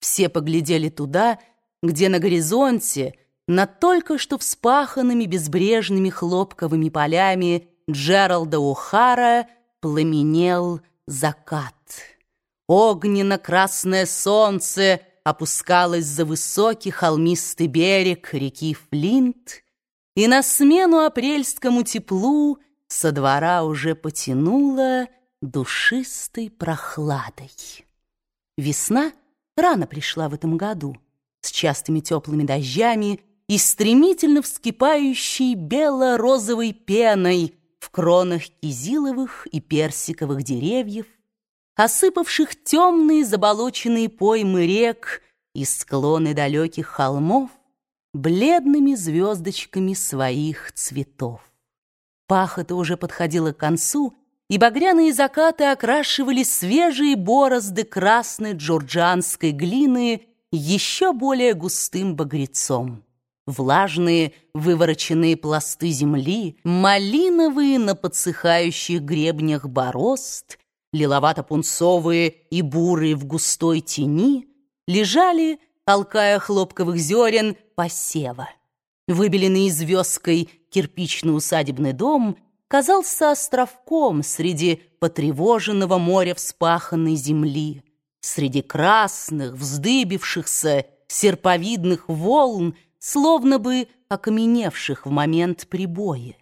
Все поглядели туда, где на горизонте, над только что вспаханными безбрежными хлопковыми полями Джералда О'Хара пламенел закат. Огненно-красное солнце опускалось за высокий холмистый берег реки Флинт, и на смену апрельскому теплу со двора уже потянуло душистой прохладой. Весна рано пришла в этом году, с частыми теплыми дождями и стремительно вскипающей бело-розовой пеной в кронах кизиловых и персиковых деревьев, осыпавших темные заболоченные поймы рек и склоны далеких холмов бледными звездочками своих цветов. Пахота уже подходила к концу, и багряные закаты окрашивали свежие борозды красной джорджанской глины еще более густым багрецом. Влажные, вывороченные пласты земли, малиновые на подсыхающих гребнях борозд, лиловато-пунцовые и бурые в густой тени, лежали, толкая хлопковых зерен, посева. Выбеленный звездкой кирпично-усадебный дом казался островком среди потревоженного моря вспаханной земли, среди красных, вздыбившихся, серповидных волн, словно бы окаменевших в момент прибоя.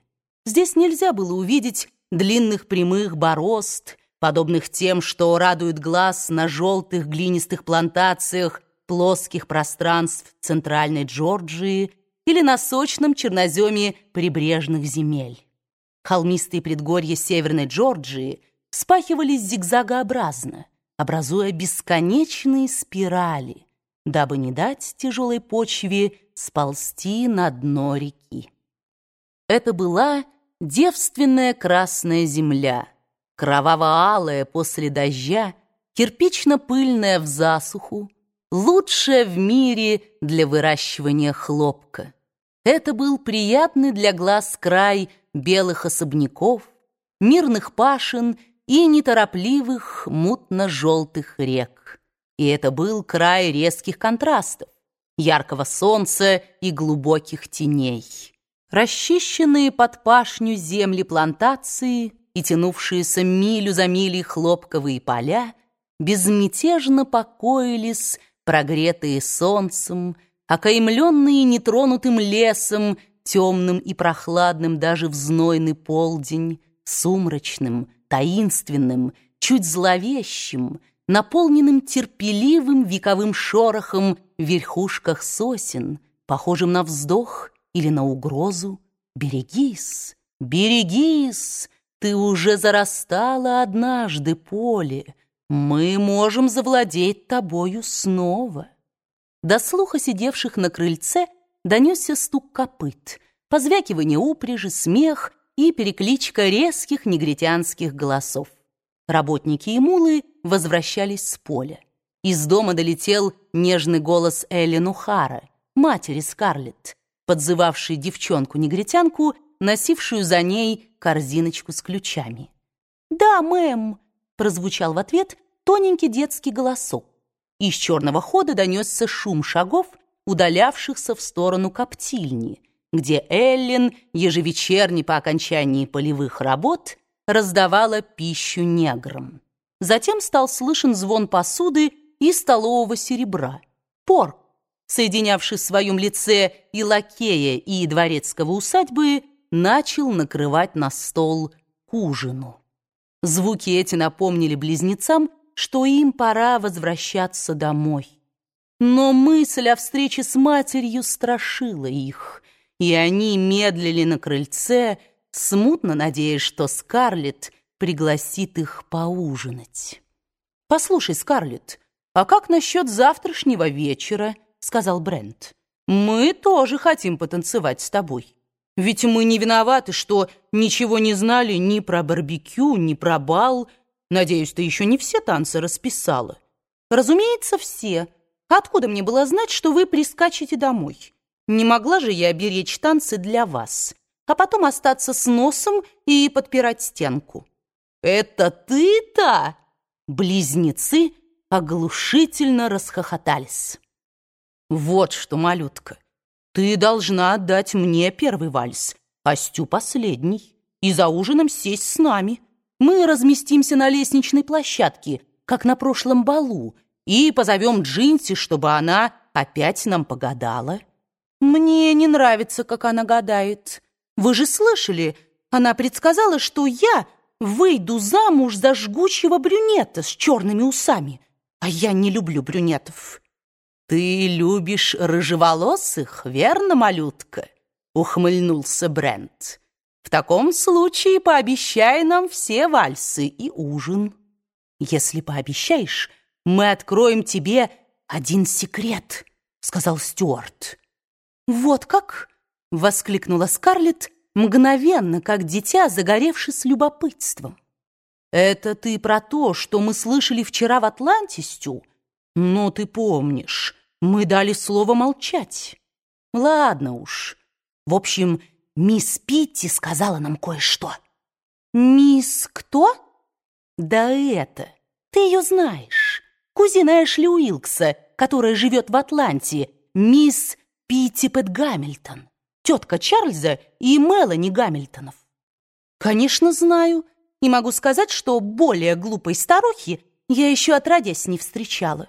Здесь нельзя было увидеть длинных прямых борозд, подобных тем, что радует глаз на желтых глинистых плантациях плоских пространств Центральной Джорджии или на сочном черноземе прибрежных земель. Холмистые предгорья Северной Джорджии спахивались зигзагообразно, образуя бесконечные спирали, дабы не дать тяжелой почве сползти на дно реки. Это была девственная красная земля, кроваво-алая после дождя, кирпично-пыльная в засуху, лучшая в мире для выращивания хлопка. Это был приятный для глаз край белых особняков, мирных пашин и неторопливых мутно-желтых рек. И это был край резких контрастов яркого солнца и глубоких теней. Расчищенные под пашню земли плантации и тянувшиеся милю за милей хлопковые поля безмятежно покоились, прогретые солнцем, окаймленные нетронутым лесом, темным и прохладным даже в знойный полдень, сумрачным, таинственным, чуть зловещим, наполненным терпеливым вековым шорохом в верхушках сосен, похожим на вздох или на угрозу. «Берегись, берегись, ты уже зарастала однажды поле, мы можем завладеть тобою снова». До слуха сидевших на крыльце донесся стук копыт, позвякивание упряжи, смех и перекличка резких негритянских голосов. Работники и мулы возвращались с поля. Из дома долетел нежный голос Элли Нухара, матери Скарлетт, подзывавшей девчонку-негритянку, носившую за ней корзиночку с ключами. «Да, мэм», — прозвучал в ответ тоненький детский голосок. Из черного хода донесся шум шагов, удалявшихся в сторону коптильни, где Эллен ежевечерне по окончании полевых работ раздавала пищу неграм. Затем стал слышен звон посуды и столового серебра. Порк, соединявший в своем лице и лакея, и дворецкого усадьбы, начал накрывать на стол к ужину. Звуки эти напомнили близнецам, что им пора возвращаться домой. Но мысль о встрече с матерью страшила их, и они медлили на крыльце, смутно надеясь, что Скарлетт пригласит их поужинать. «Послушай, Скарлетт, а как насчет завтрашнего вечера?» — сказал Брент. «Мы тоже хотим потанцевать с тобой. Ведь мы не виноваты, что ничего не знали ни про барбекю, ни про бал. Надеюсь, ты еще не все танцы расписала». «Разумеется, все. Откуда мне было знать, что вы прискачете домой? Не могла же я беречь танцы для вас, а потом остаться с носом и подпирать стенку». «Это ты-то?» Близнецы оглушительно расхохотались. «Вот что, малютка, ты должна отдать мне первый вальс, а Стю последний, и за ужином сесть с нами. Мы разместимся на лестничной площадке, как на прошлом балу, и позовем Джинси, чтобы она опять нам погадала. Мне не нравится, как она гадает. Вы же слышали, она предсказала, что я выйду замуж за жгучего брюнета с черными усами, а я не люблю брюнетов. «Ты любишь рыжеволосых, верно, малютка?» — ухмыльнулся Брент. «В таком случае пообещай нам все вальсы и ужин. Если пообещаешь, мы откроем тебе один секрет», — сказал Стюарт. «Вот как?» — воскликнула Скарлетт, мгновенно, как дитя, загоревшись любопытством. «Это ты про то, что мы слышали вчера в Атланте, Стю? Но ты помнишь, мы дали слово молчать. Ладно уж. В общем, мисс Питти сказала нам кое-что». «Мисс кто?» «Да это, ты ее знаешь. Кузина Эшли Уилкса, которая живет в Атланте, мисс Питтипет Гамильтон» тетка Чарльза и Мелани Гамильтонов. Конечно, знаю, и могу сказать, что более глупой старухи я еще отродясь не встречала.